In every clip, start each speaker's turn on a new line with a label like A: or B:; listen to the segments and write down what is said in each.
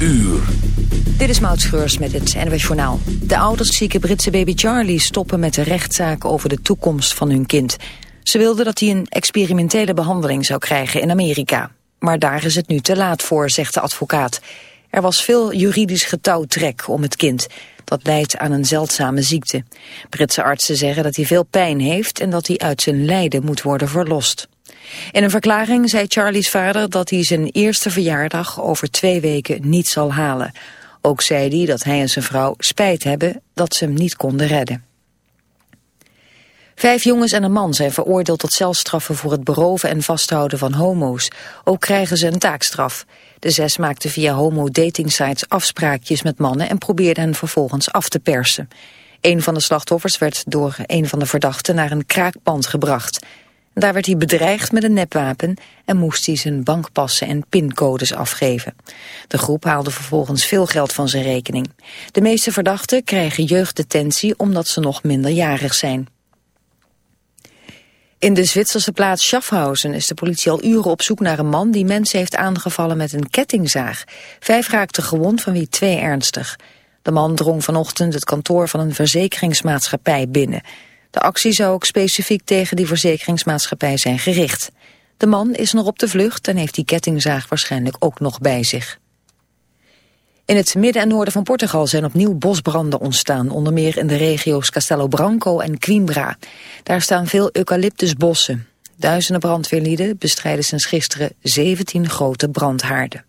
A: uur.
B: Dit is Maud Schreurs met het NWS Journaal. De ouders zieke Britse baby Charlie stoppen met de rechtszaak over de toekomst van hun kind. Ze wilden dat hij een experimentele behandeling zou krijgen in Amerika. Maar daar is het nu te laat voor, zegt de advocaat. Er was veel juridisch getouwtrek om het kind. Dat leidt aan een zeldzame ziekte. Britse artsen zeggen dat hij veel pijn heeft en dat hij uit zijn lijden moet worden verlost. In een verklaring zei Charlie's vader dat hij zijn eerste verjaardag over twee weken niet zal halen. Ook zei hij dat hij en zijn vrouw spijt hebben dat ze hem niet konden redden. Vijf jongens en een man zijn veroordeeld tot celstraffen voor het beroven en vasthouden van homo's. Ook krijgen ze een taakstraf. De zes maakten via homo-datingsites afspraakjes met mannen en probeerden hen vervolgens af te persen. Een van de slachtoffers werd door een van de verdachten naar een kraakpand gebracht. Daar werd hij bedreigd met een nepwapen en moest hij zijn bankpassen en pincodes afgeven. De groep haalde vervolgens veel geld van zijn rekening. De meeste verdachten krijgen jeugddetentie omdat ze nog minderjarig zijn. In de Zwitserse plaats Schaffhausen is de politie al uren op zoek naar een man die mensen heeft aangevallen met een kettingzaag. Vijf raakten gewond, van wie twee ernstig. De man drong vanochtend het kantoor van een verzekeringsmaatschappij binnen. De actie zou ook specifiek tegen die verzekeringsmaatschappij zijn gericht. De man is nog op de vlucht en heeft die kettingzaag waarschijnlijk ook nog bij zich. In het midden en noorden van Portugal zijn opnieuw bosbranden ontstaan, onder meer in de regio's Castelo Branco en Coimbra. Daar staan veel eucalyptusbossen. Duizenden brandweerlieden bestrijden sinds gisteren 17 grote brandhaarden.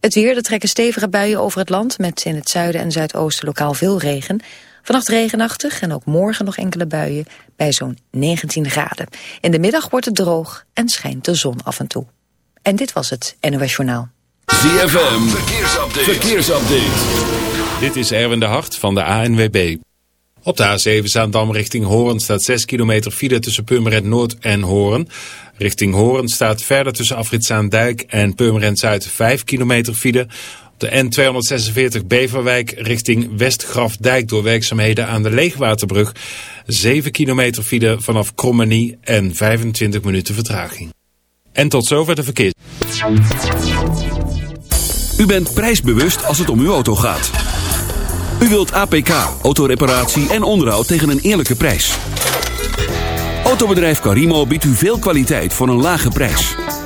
B: Het weer, er trekken stevige buien over het land, met in het zuiden en zuidoosten lokaal veel regen. Vannacht regenachtig en ook morgen nog enkele buien bij zo'n 19 graden. In de middag wordt het droog en schijnt de zon af en toe. En dit was het NOS Journaal.
A: ZFM, verkeersupdate. verkeersupdate.
C: Dit is Erwin de Hart van de ANWB. Op de A7 Zaandam richting Hoorn staat 6 kilometer file tussen Purmerend Noord en Hoorn. Richting Hoorn staat verder tussen Afrit Zaandijk en Purmerend Zuid 5 kilometer file. De N246 Beverwijk richting Westgrafdijk door werkzaamheden aan de Leegwaterbrug. 7 kilometer file vanaf Krommenie en 25 minuten vertraging. En tot zover de verkeer.
A: U bent prijsbewust als het om uw auto gaat. U wilt APK, autoreparatie en onderhoud tegen een eerlijke prijs. Autobedrijf Carimo biedt u veel kwaliteit voor een lage prijs.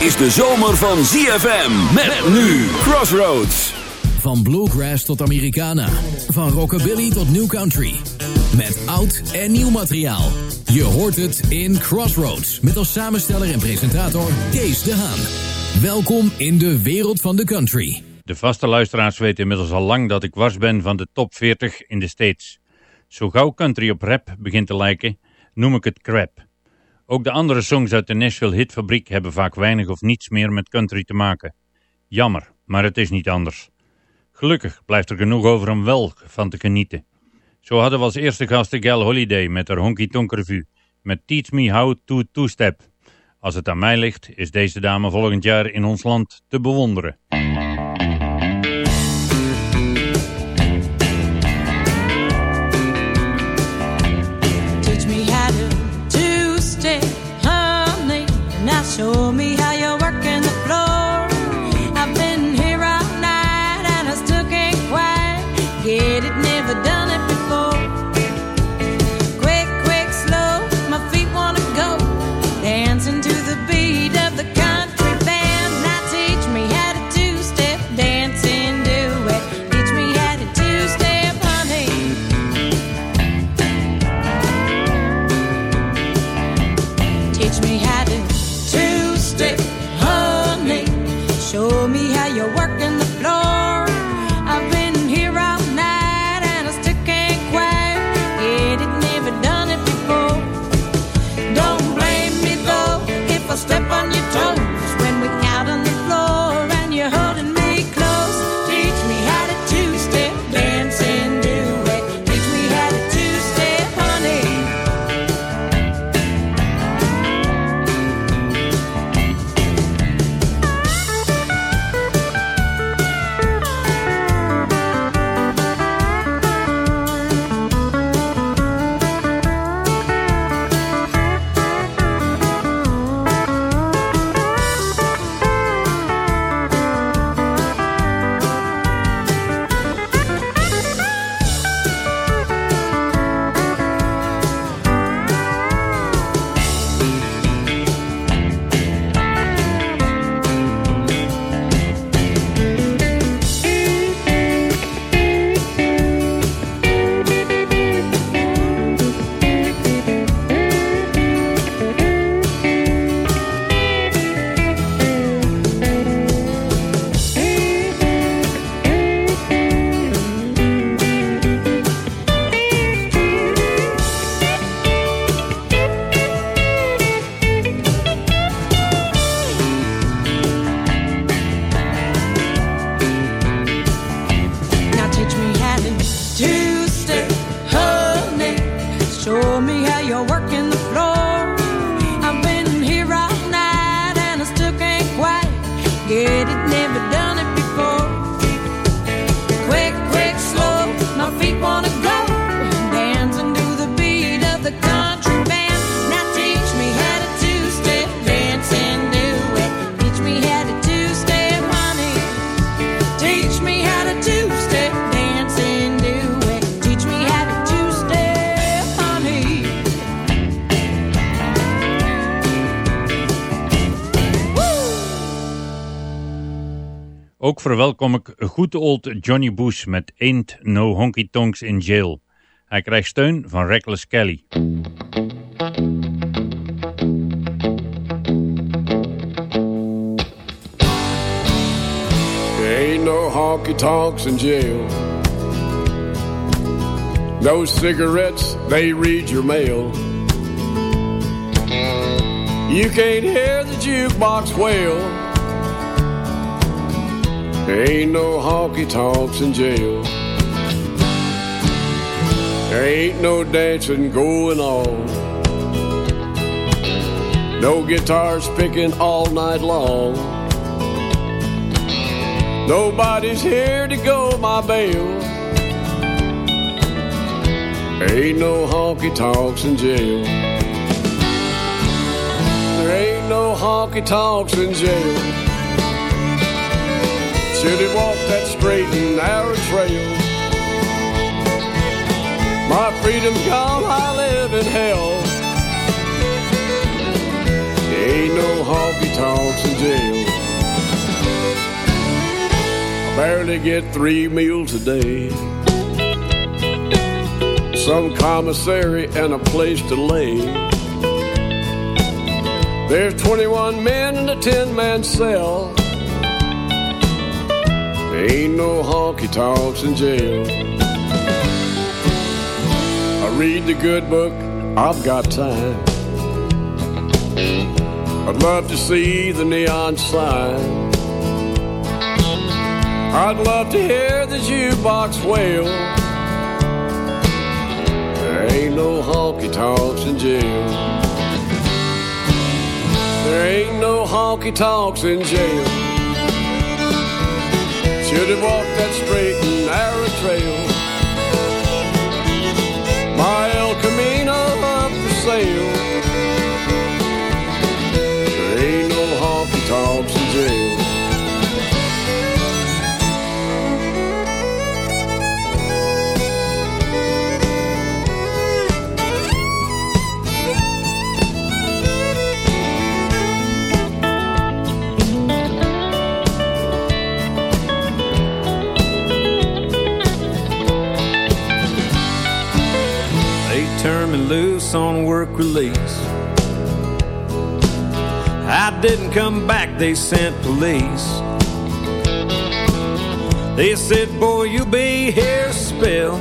A: Is de zomer van ZFM. Met nu Crossroads.
D: Van bluegrass tot Americana. Van rockabilly tot new country. Met oud en nieuw materiaal. Je hoort het in Crossroads. Met als samensteller en presentator Kees de Haan. Welkom in de wereld van de country.
E: De vaste luisteraars weten inmiddels al lang dat ik wars ben van de top 40 in de States. Zo gauw country op rap begint te lijken, noem ik het crap. Ook de andere songs uit de Nashville Hitfabriek hebben vaak weinig of niets meer met country te maken. Jammer, maar het is niet anders. Gelukkig blijft er genoeg over om wel van te genieten. Zo hadden we als eerste gast de Gal Holiday met haar Honky Tonk Revue met Teach Me How to Two-Step. Als het aan mij ligt, is deze dame volgend jaar in ons land te bewonderen. yo. Goed old Johnny Bush met Ain't No Honky Tonks in Jail. Hij krijgt steun van Reckless Kelly.
F: Ain't no honky tonks in jail. No cigarettes, they read your mail. You can't hear the jukebox wail. There ain't no honky tonks in jail. There ain't no dancing going on. No guitars picking all night long. Nobody's here to go my bail. Ain't no honky tonks in jail. There ain't no honky tonks in jail. Should have walked that straight and narrow trail. My freedom's gone, I live in hell. Ain't no honky tonks in jail. I barely get three meals a day. Some commissary and a place to lay. There's 21 men in a 10 man Ain't no honky tonks in jail. I read the good book, I've got time. I'd love to see the neon sign. I'd love to hear the jukebox wail. There ain't no honky tonks in jail. There ain't no honky tonks in jail. Should have walked that straight and narrow trail. My El Camino up for sale.
G: I didn't come back, they sent police. They said, Boy, you'll be here a spell.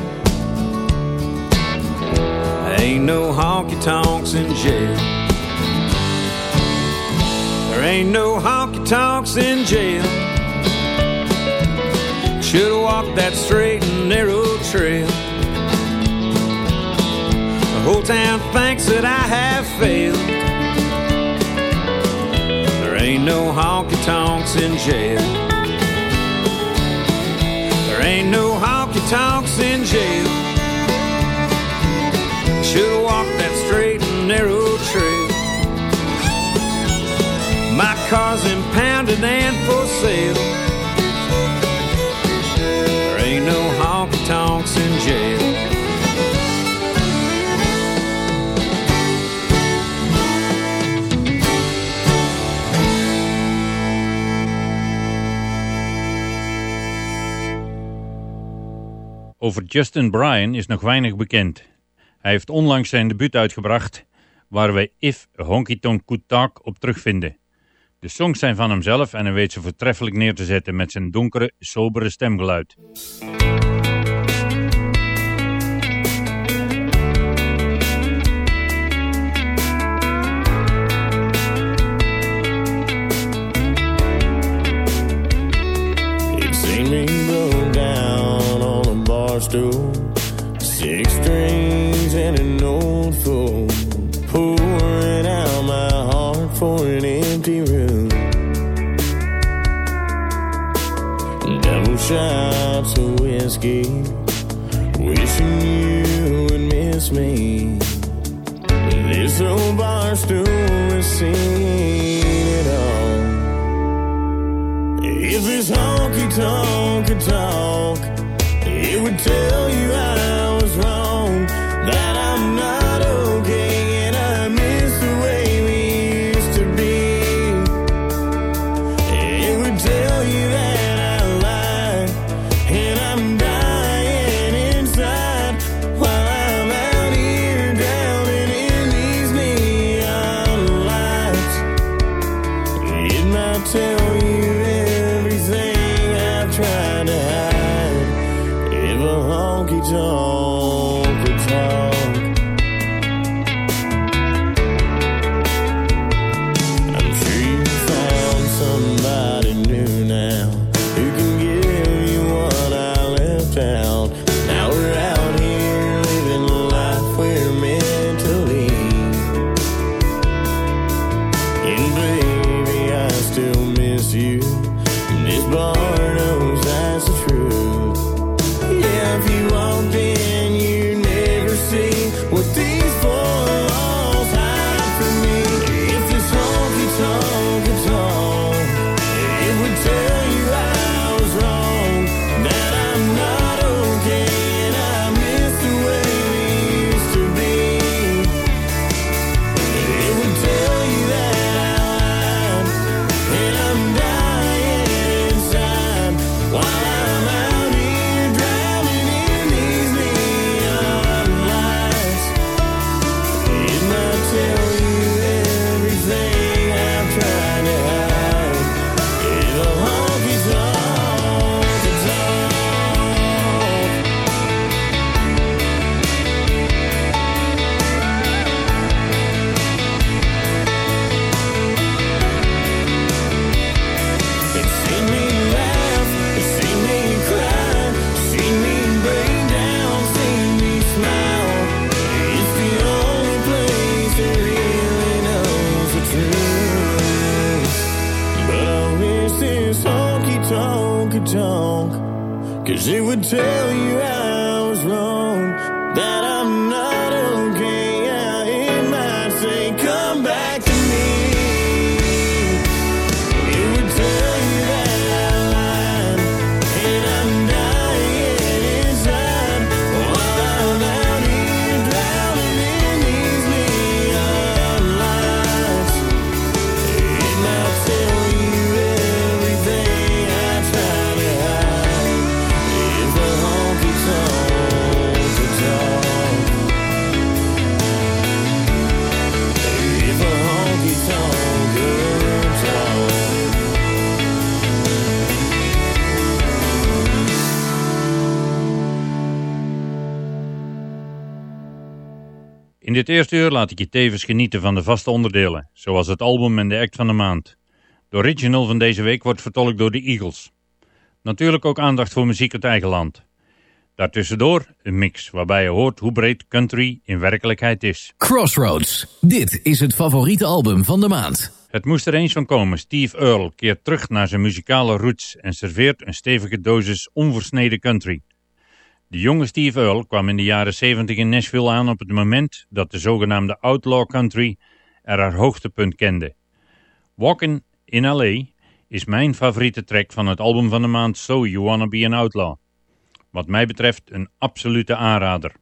G: Ain't no honky tonks in jail. There ain't no honky tonks in jail. Should've walked that straight and narrow trail. The whole town thinks that I have failed. Ain't no honky tonks in jail. There ain't no honky tonks in jail. Should've walked that straight and narrow trail. My car's impounded and for sale. There ain't no honky tonks in jail.
E: Over Justin Bryan is nog weinig bekend. Hij heeft onlangs zijn debuut uitgebracht, waar wij If Honky Tonk Could Talk op terugvinden. De songs zijn van hemzelf en hij weet ze voortreffelijk neer te zetten met zijn donkere, sobere stemgeluid.
H: Bar stool, six strings and an old fool, pouring out my heart for an empty room. Double shots of whiskey, wishing you would miss me. This old bar stool has seen it all. If this honky tonk could talk, tell you I born
E: take dit eerste uur laat ik je tevens genieten van de vaste onderdelen, zoals het album en de act van de maand. De original van deze week wordt vertolkt door de Eagles. Natuurlijk ook aandacht voor muziek uit eigen land. Daartussendoor een mix waarbij je hoort hoe breed country in werkelijkheid is.
D: Crossroads. Dit is het favoriete album van de maand.
E: Het moest er eens van komen. Steve Earle keert terug naar zijn muzikale roots en serveert een stevige dosis onversneden country. De jonge Steve Earle kwam in de jaren 70 in Nashville aan op het moment dat de zogenaamde outlaw country er haar hoogtepunt kende. Walkin' in L.A. is mijn favoriete track van het album van de maand So You Wanna Be an Outlaw. Wat mij betreft een absolute aanrader.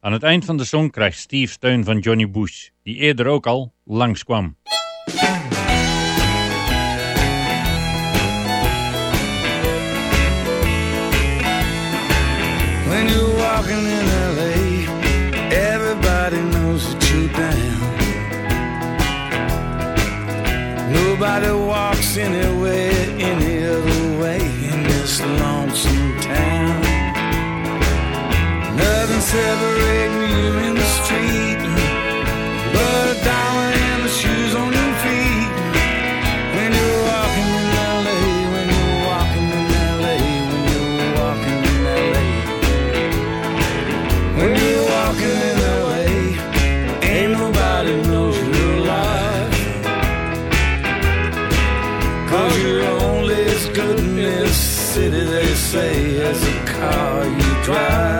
E: Aan het eind van de song krijgt Steve steun van Johnny Bush, die eerder ook al langskwam.
I: When walking in LA, everybody knows that you're down. Nobody walks anywhere any other way in this lonesome town. Nothing separating goodness city they say is a car you drive.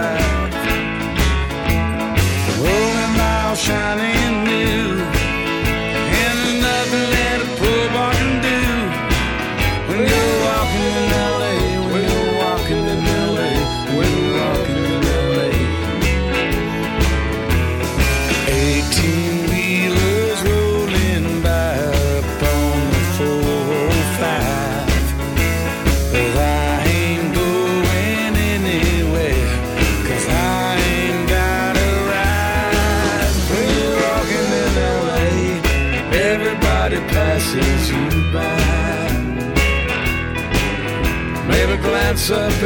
I: said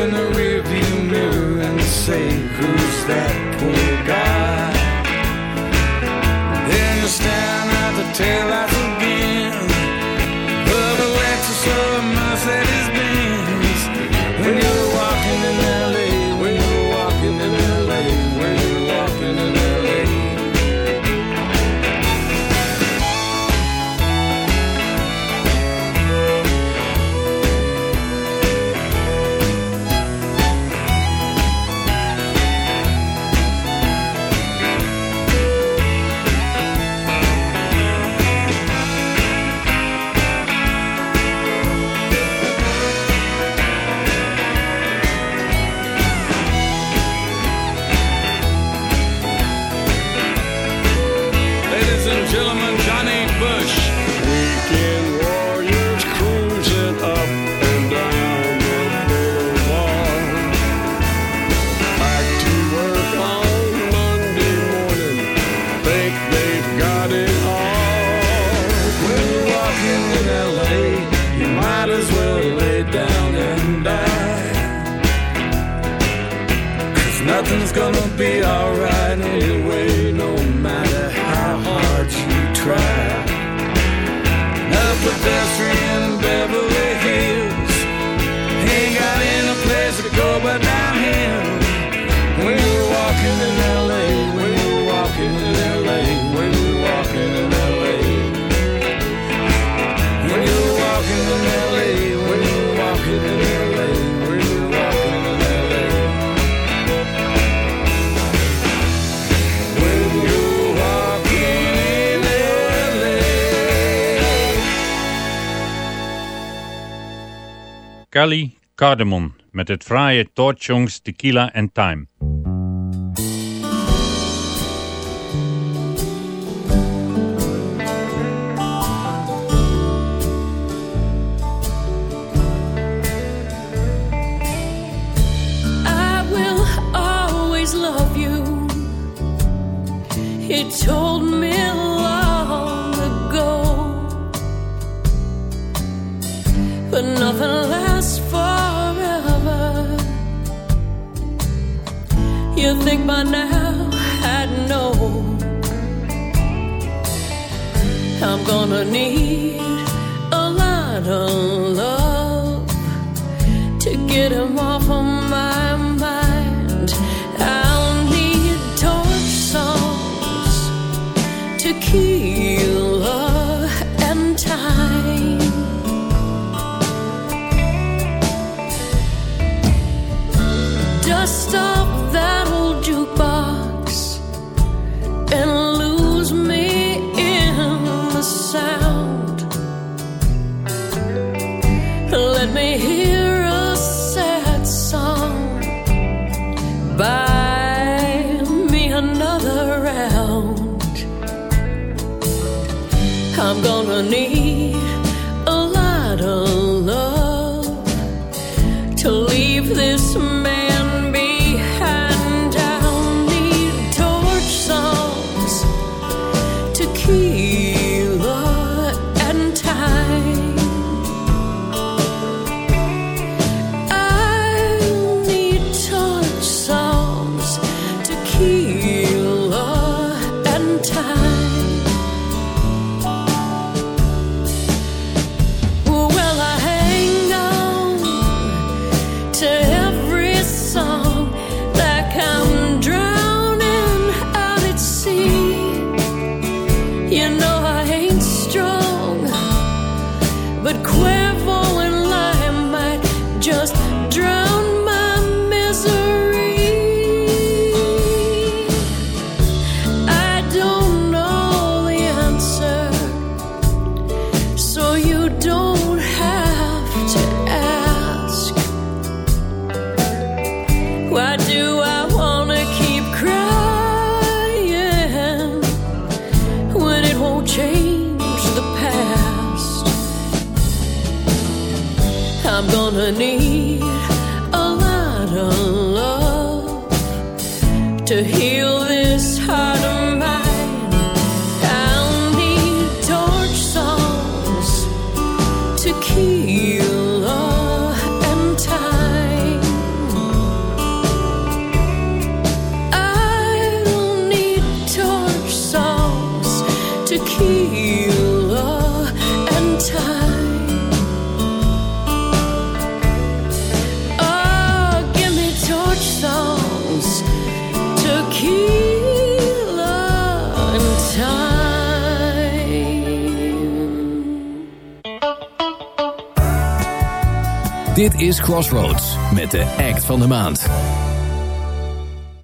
I: I'ma be alright.
E: Kelly Cardamon met het fraaie Torchongs Tequila and Time.
J: You think by now I'd know. I'm gonna need a lot of love to get him off of to heal this heart
K: Dit is Crossroads met de act van de maand.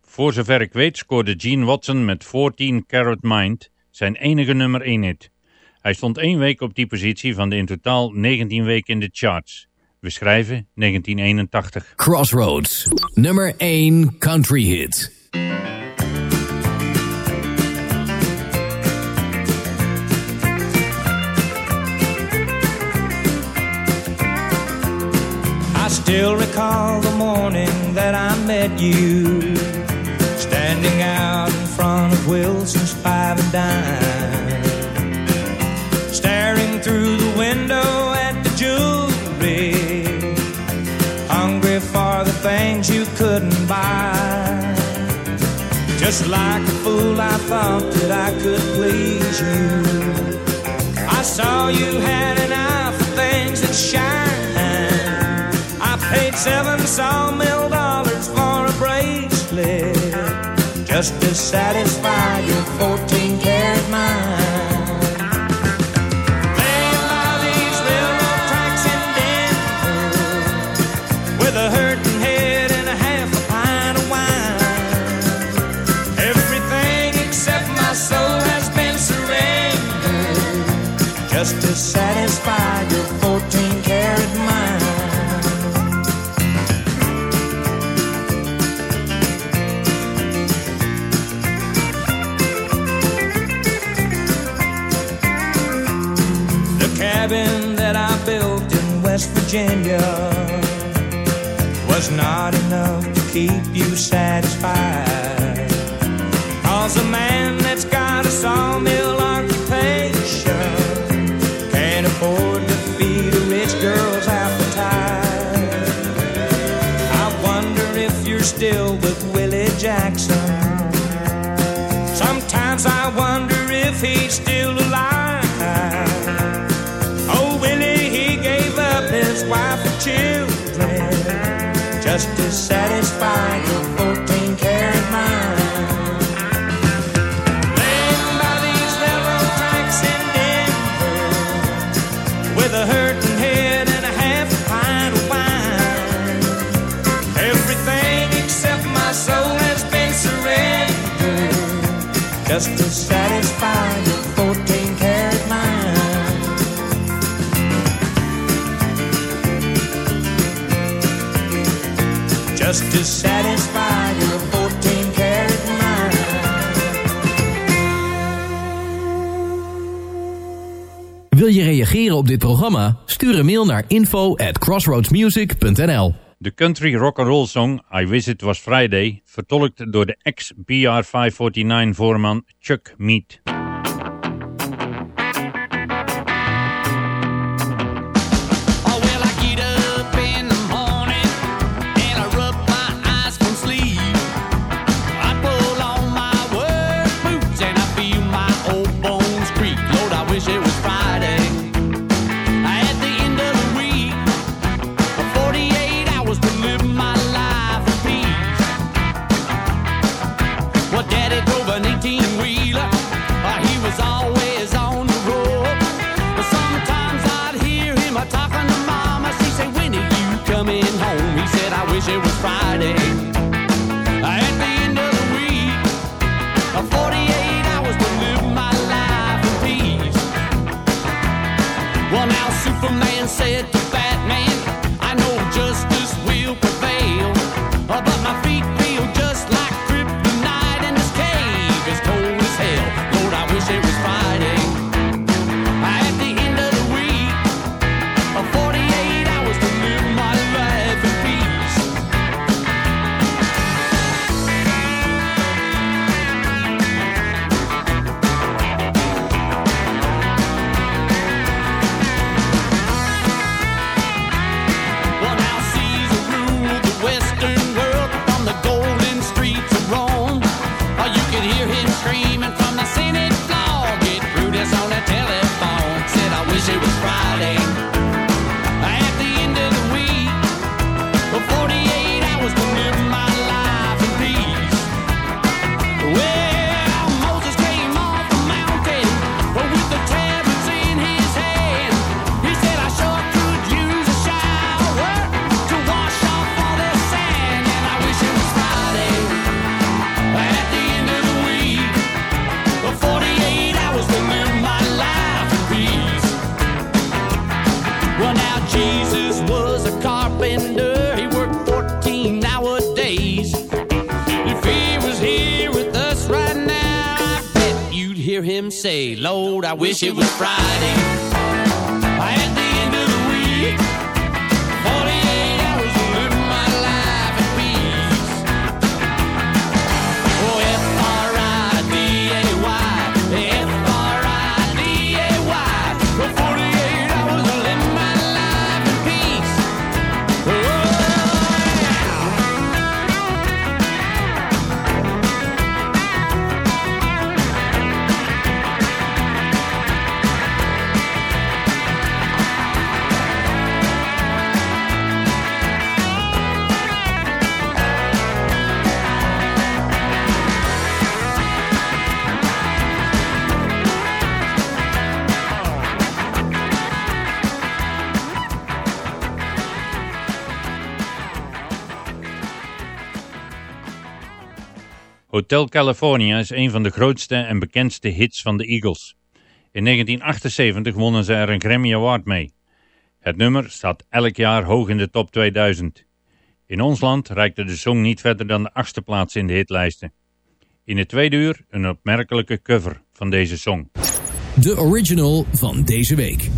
L: Voor zover ik weet scoorde Gene Watson met 14 Carrot Mind zijn enige nummer 1 hit. Hij stond één week op die positie van de in totaal 19 weken in de charts. We schrijven 1981.
K: Crossroads, nummer 1 country hit.
M: I still recall the morning that I met you, standing out in front of Wilson's Five and Dime, staring through the window at the jewelry, hungry for the things you couldn't buy. Just like a fool, I thought that I could please you. I saw you had an eye for things that shine. Seven sawmill dollars for a bracelet. Just to satisfy your 14 karat mind. Laying by these enough to keep you satisfied. Cause a man that's got a sawmill occupation can't afford to feed a rich girl's appetite. I wonder if you're still with Willie Jackson. Sometimes I wonder if he's still alive. Oh, Willie, he gave up his wife and children just to satisfy your 14 karat mind. Laying by these railroad tracks in Denver with a hurting head and a half a pint of wine. Everything except my soul has been surrendered just to satisfy Just to satisfy your 14 karat mind.
K: Wil je reageren op dit programma? Stuur een mail naar info at crossroadsmusic.nl
L: De country rock and roll song I Wish It Was Friday, vertolkt door de ex-BR 549 voorman Chuck Mead.
N: Said I wish it was Friday.
E: Hotel California is een van de grootste en bekendste hits van de Eagles. In 1978 wonnen ze er een Grammy Award mee. Het nummer staat elk jaar hoog in de top 2000. In ons land reikte de song niet verder dan de achtste plaats in de hitlijsten. In het tweede uur een opmerkelijke cover van deze song.
D: De original van deze week.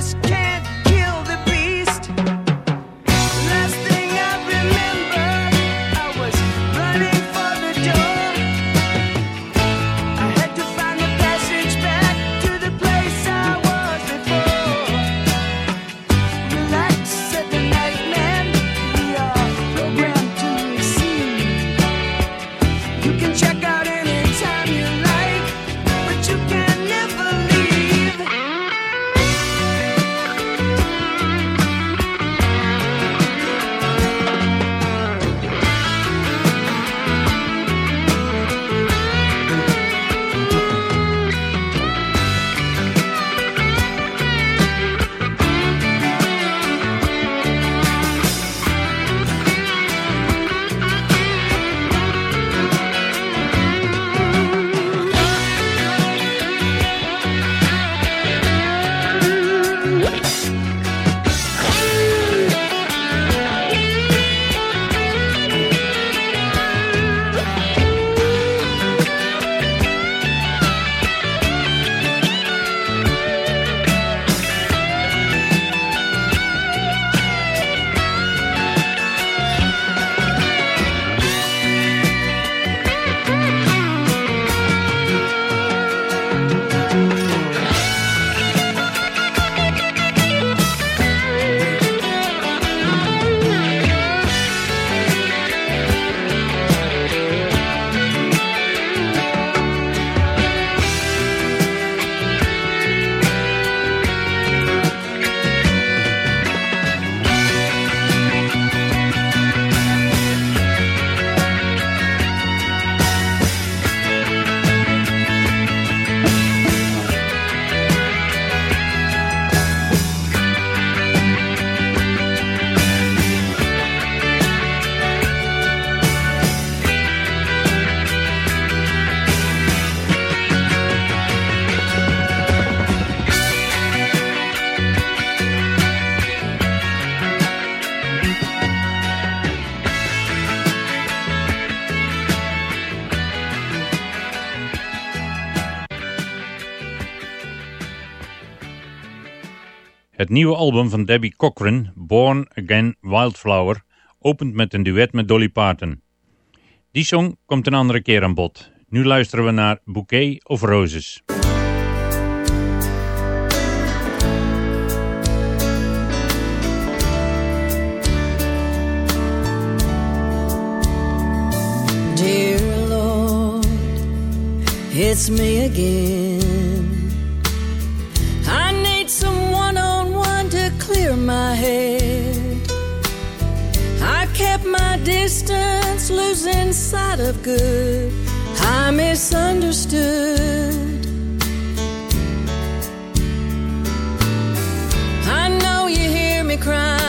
I: just
D: can't.
E: Het nieuwe album van Debbie Cochran, Born Again Wildflower, opent met een duet met Dolly Parton. Die song komt een andere keer aan bod. Nu luisteren we naar Bouquet of Roses.
J: Dear Lord, it's me again head. I kept my distance, losing sight of good. I misunderstood. I know you hear me
K: cry.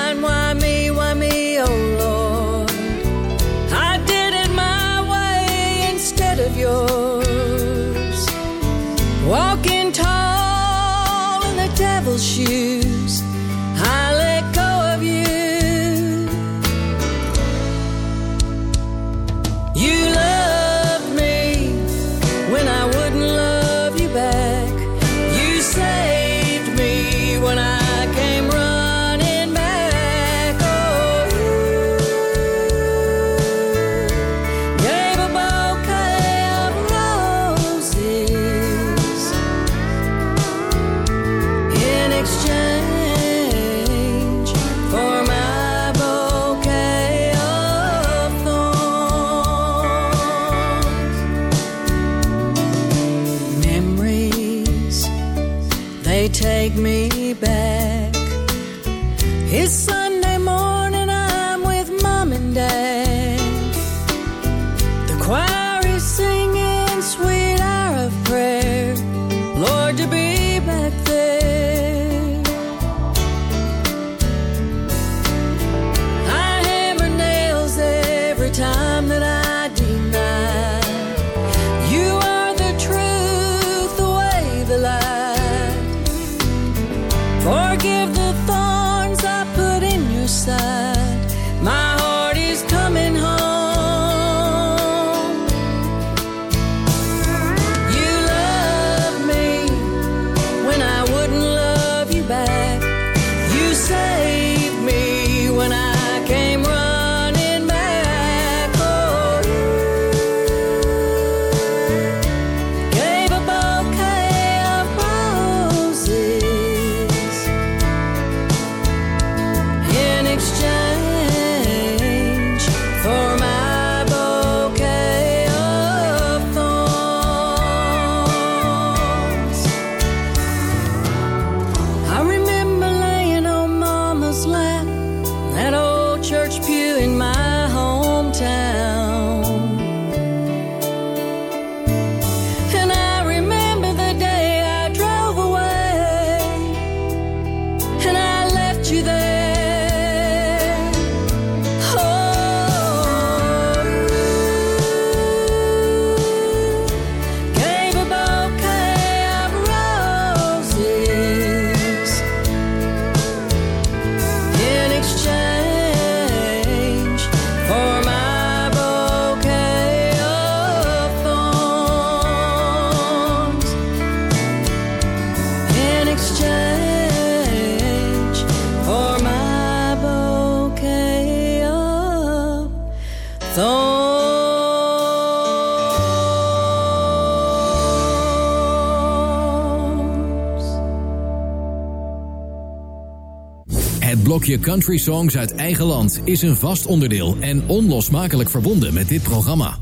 K: Blokje country songs uit eigen land is een vast onderdeel en onlosmakelijk verbonden met dit programma.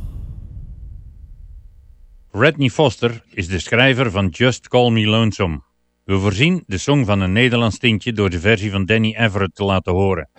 E: Redney Foster is de schrijver van Just Call Me Lonesome. We voorzien de song van een Nederlands tintje door de versie van Danny Everett te laten horen.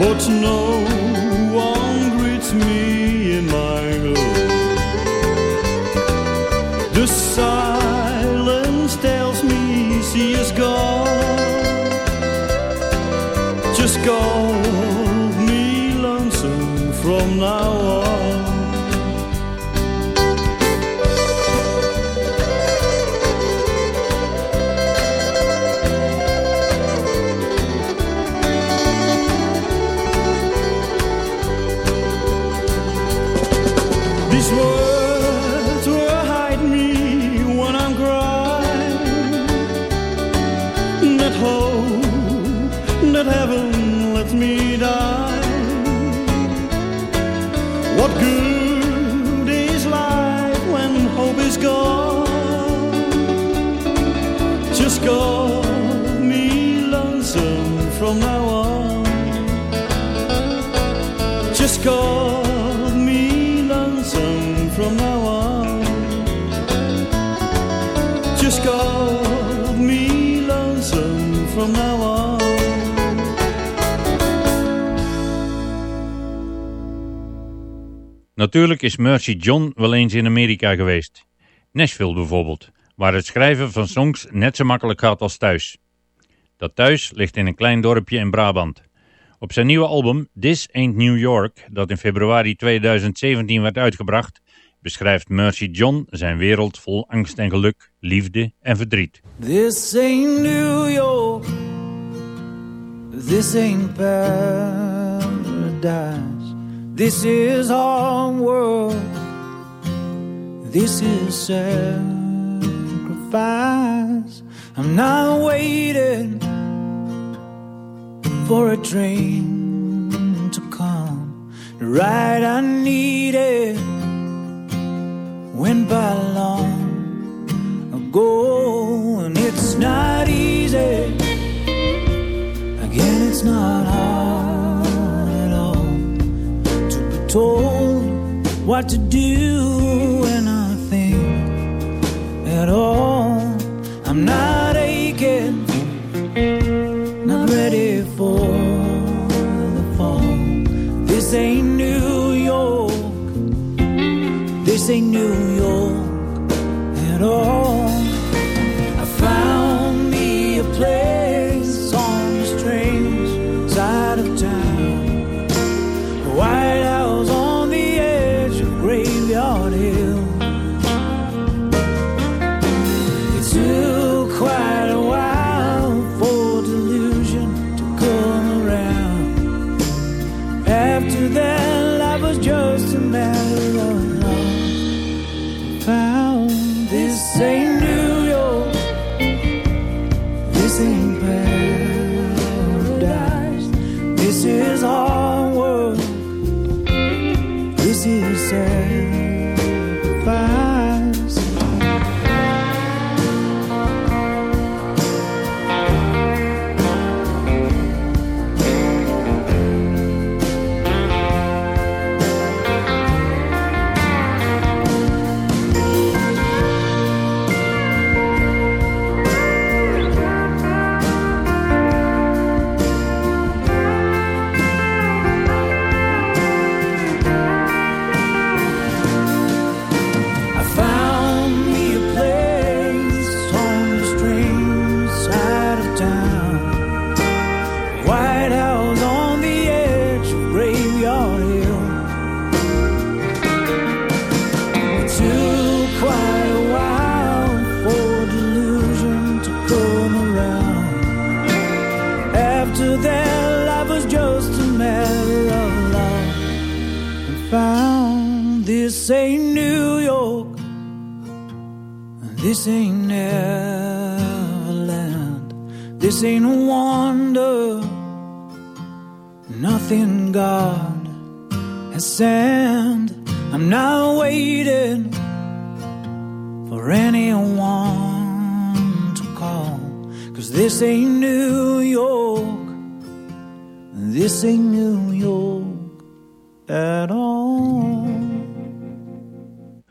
O: But no one greets me
E: Natuurlijk is Mercy John wel eens in Amerika geweest. Nashville bijvoorbeeld, waar het schrijven van songs net zo makkelijk gaat als thuis. Dat thuis ligt in een klein dorpje in Brabant. Op zijn nieuwe album This Ain't New York, dat in februari 2017 werd uitgebracht, beschrijft Mercy John zijn wereld vol angst en geluk, liefde en verdriet.
P: This ain't New York. This ain't paradise. This is world. This is sacrifice. I'm not waiting for a train to come. Ride I needed went by long ago, what to do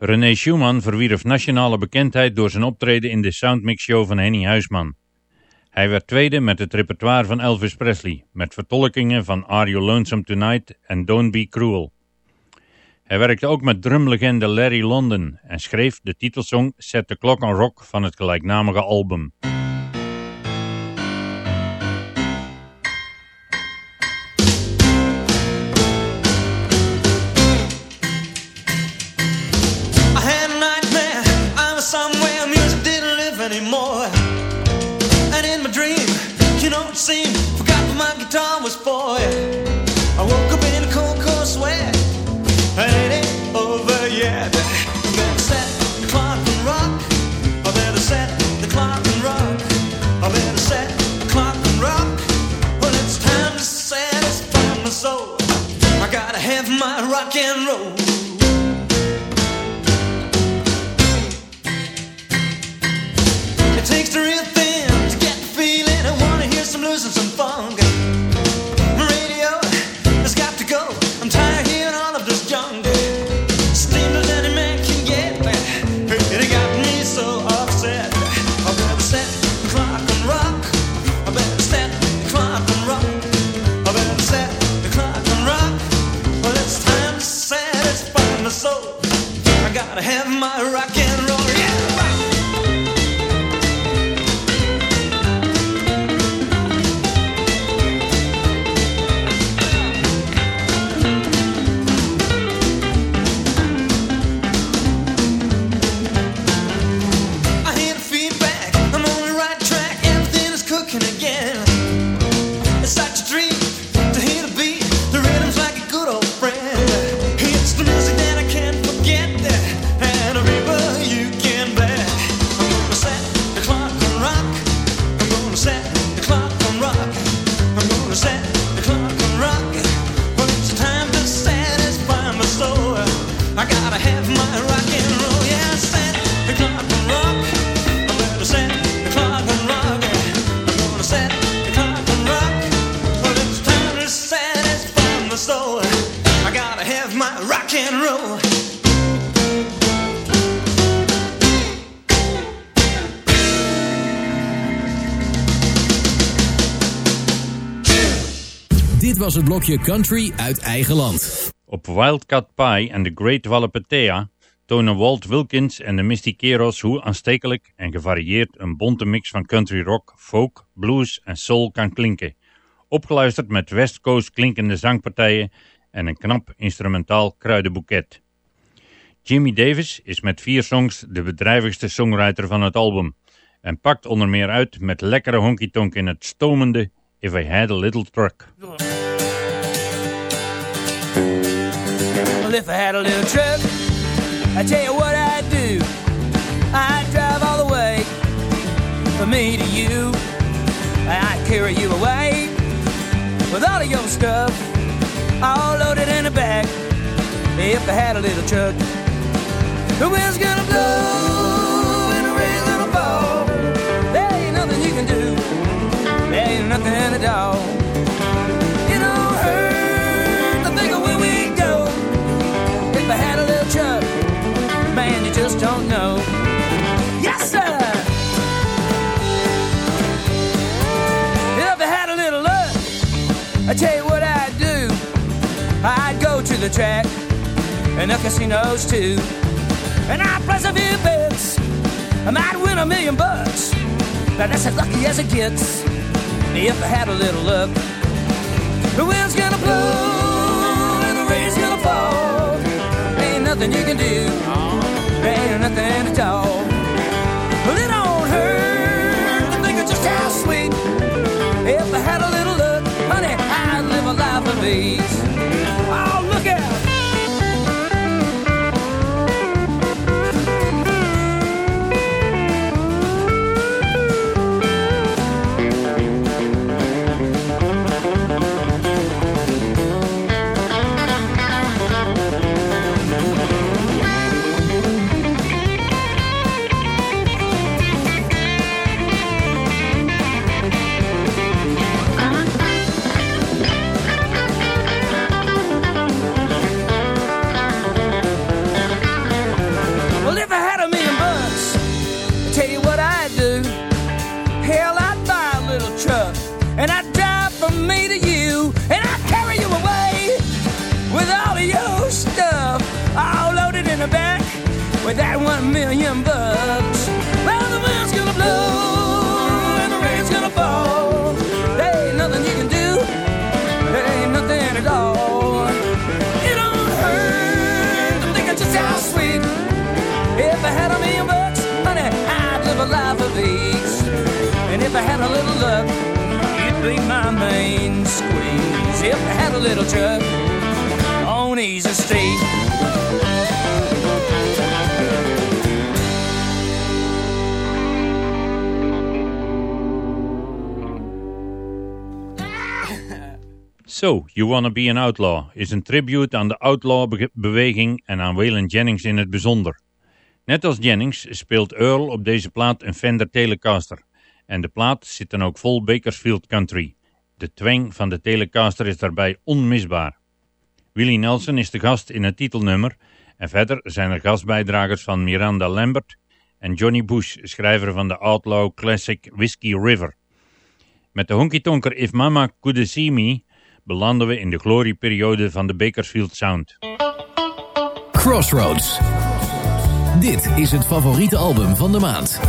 Q: René Schumann verwierf nationale bekendheid door zijn optreden in de Soundmix Show van Henny Huisman. Hij werd tweede met het repertoire van Elvis Presley, met vertolkingen van Are You Lonesome Tonight en Don't Be Cruel. Hij werkte ook met drumlegende Larry London en schreef de titelsong Set the Clock on Rock van het gelijknamige album.
K: Het blokje Country uit eigen land.
Q: Op Wildcat Pie en The Great Wallapettea tonen Walt Wilkins en de Mystiqueros hoe aanstekelijk en gevarieerd een bonte mix van country rock, folk, blues en soul kan klinken. Opgeluisterd met West Coast klinkende zangpartijen en een knap instrumentaal kruidenboeket. Jimmy Davis is met vier songs de bedrijvigste songwriter van het album en pakt onder meer uit met lekkere honky-tonk in het stomende If I Had a Little Truck.
M: Well, if I had a little truck, I'd tell you what I'd do. I'd drive all the way from me to you. I'd carry you away with all of your stuff, all loaded in the back. If I had a little truck, the wind's gonna blow and the rain's gonna fall. There ain't nothing you can do. There ain't nothing at all. I tell you what I'd do. I'd go to the track and the casinos too, and I'd place a few bets. I might win a million bucks. Now that's as lucky as it gets. If I had a little luck, the wind's gonna blow and the rain's gonna fall. Ain't nothing you can do.
E: place Wanna Be an Outlaw is een tribute aan de outlaw-beweging en aan Waylon Jennings in het bijzonder. Net als Jennings speelt Earl op deze plaat een Fender Telecaster. En de plaat zit dan ook vol Bakersfield Country. De twang van de Telecaster is daarbij onmisbaar. Willie Nelson is de gast in het titelnummer en verder zijn er gastbijdragers van Miranda Lambert en Johnny Bush, schrijver van de Outlaw Classic Whiskey River. Met de honky-tonker If Mama Could See Me belanden we in de glorieperiode van de Bakersfield Sound.
I: Crossroads. Dit is het favoriete album van de maand.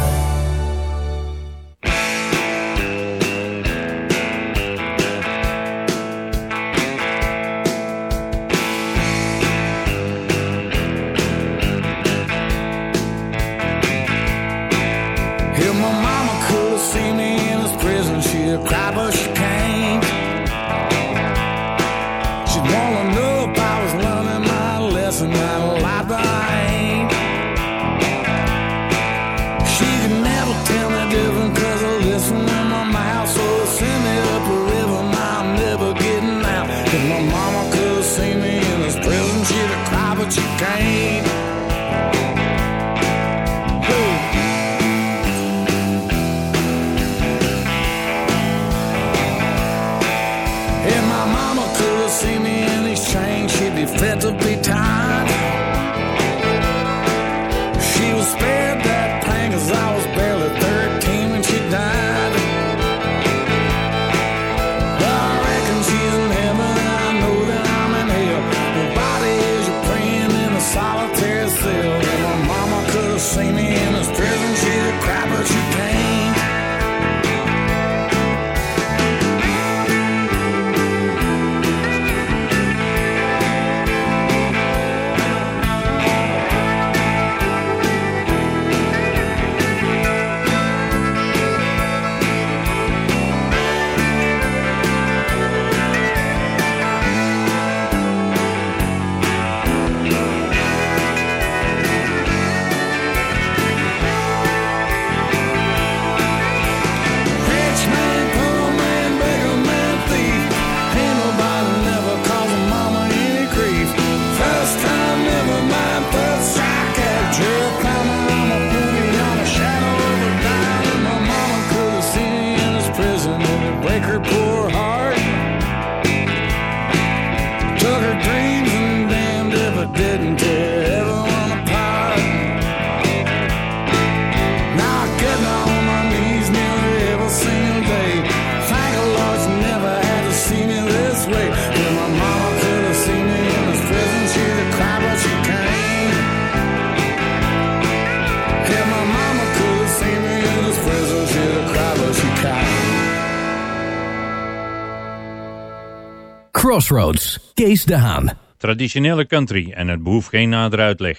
I: Crossroads. Kees de Haan.
E: Traditionele country en het behoeft geen nader uitleg.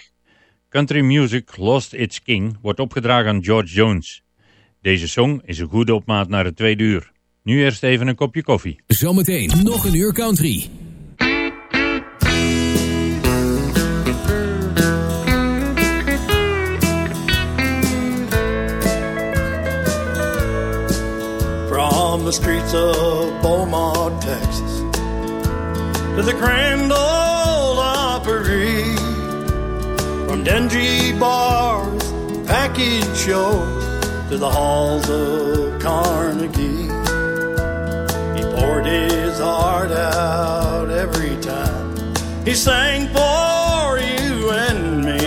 E: Country Music Lost Its King wordt opgedragen aan George Jones. Deze song is een goede opmaat naar het tweede uur. Nu eerst even een kopje koffie.
I: Zometeen nog een uur country.
O: From the streets of Beaumont, Texas, to the Grand old Opry, from dingy bars, package shows, to the halls of Carnegie. He poured his heart out every time he sang for you and me.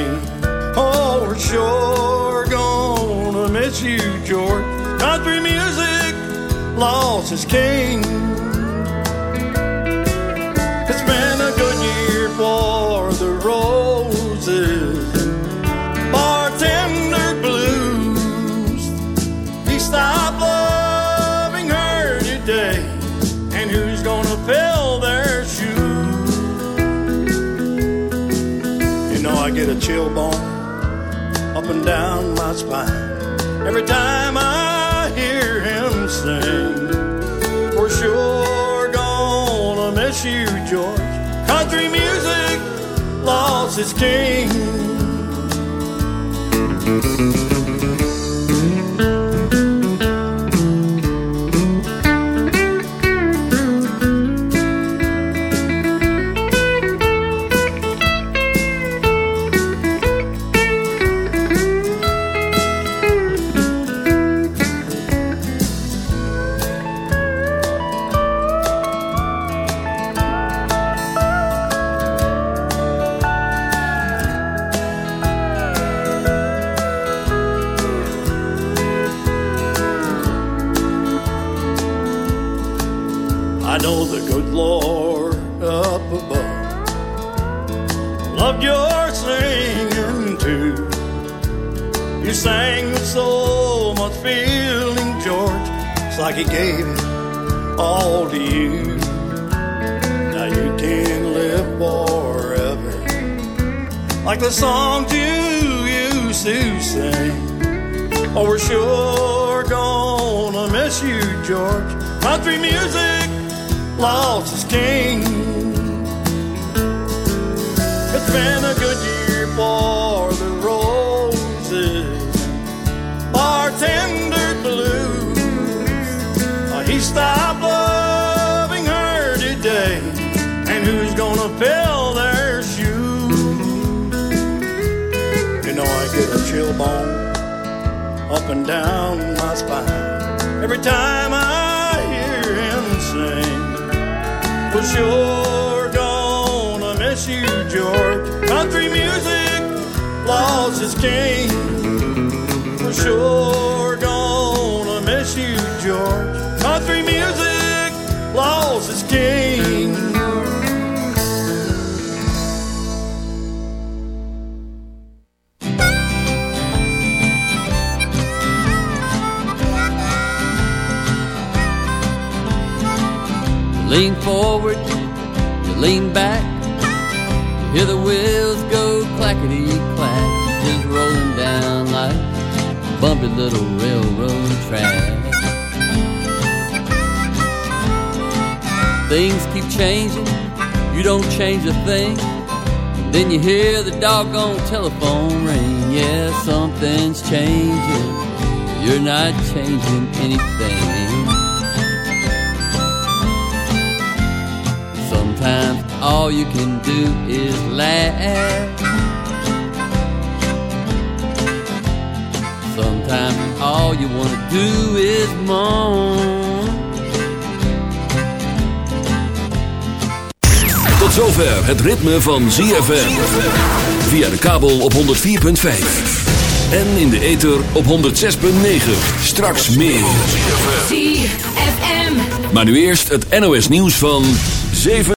O: Oh, we're sure gonna miss you, George. Country music lost its king. Down my spine every time I hear him sing. For sure gonna miss you, George. Country music lost its king. Music lost its king. It's been a good year for the roses, bartender blues. Uh, he stopped loving her today, and who's gonna fill their shoes? You know I get a chill bone up and down my spine every time I For sure gonna miss you, George. Country music lost its king. For sure gonna miss you, George. Country music
J: lean back, hear the wheels go clackety clack, just rolling down like a bumpy little railroad track. Things keep changing, you don't change a thing. Then you hear the doggone telephone ring. Yeah, something's changing. You're not changing anything. Sometimes all you can do is laugh. Sometimes all you want to do is moan.
A: Tot zover het ritme van ZFM. Via de kabel op 104.5. En in de ether op 106.9. Straks meer.
R: ZFM.
A: Maar nu eerst het NOS nieuws van 7.